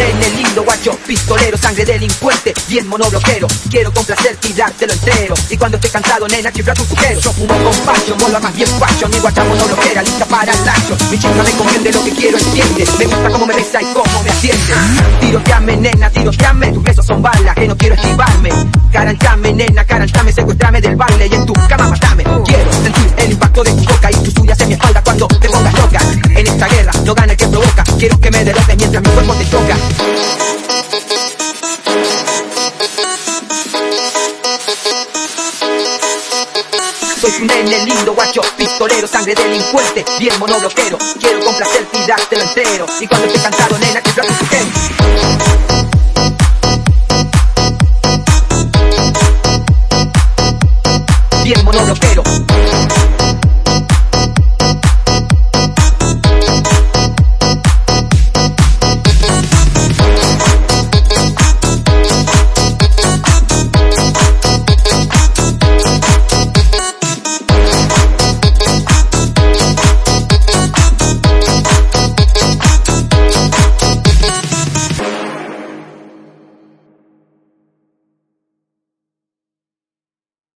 nene lindo, guacho, pistolero, sangre delincuente, bien monobloquero. Quiero complacerte y dártelo entero. Y cuando esté cansado, nena, chifla tu pujero. Yo fumo con pacho, mola más bien pacho. Mi guacha monobloquera, lista para el lacho. Mi chica me comprende lo que quiero, entiende. Me gusta cómo me besa y cómo me atiende. Tiroteame, nena, tiroteame. Tus besos son balas que no quiero esquivarme. Carantame, nena, carantame, secuestrame del baile y en tu cama matame. Quiero sentir el impacto de tu boca y tus suyas en mi espalda cuando te pongas loca. En esta guerra no gana el que provoca. Quiero que me derrotes mientras mi cuerpo te toca. Soy un nene lindo, guacho, pistolero, sangre delincuente, bien monobloquero. Quiero complacerte y dártelo entero. Y cuando esté cansado, nena, que tu gente. bien monobloquero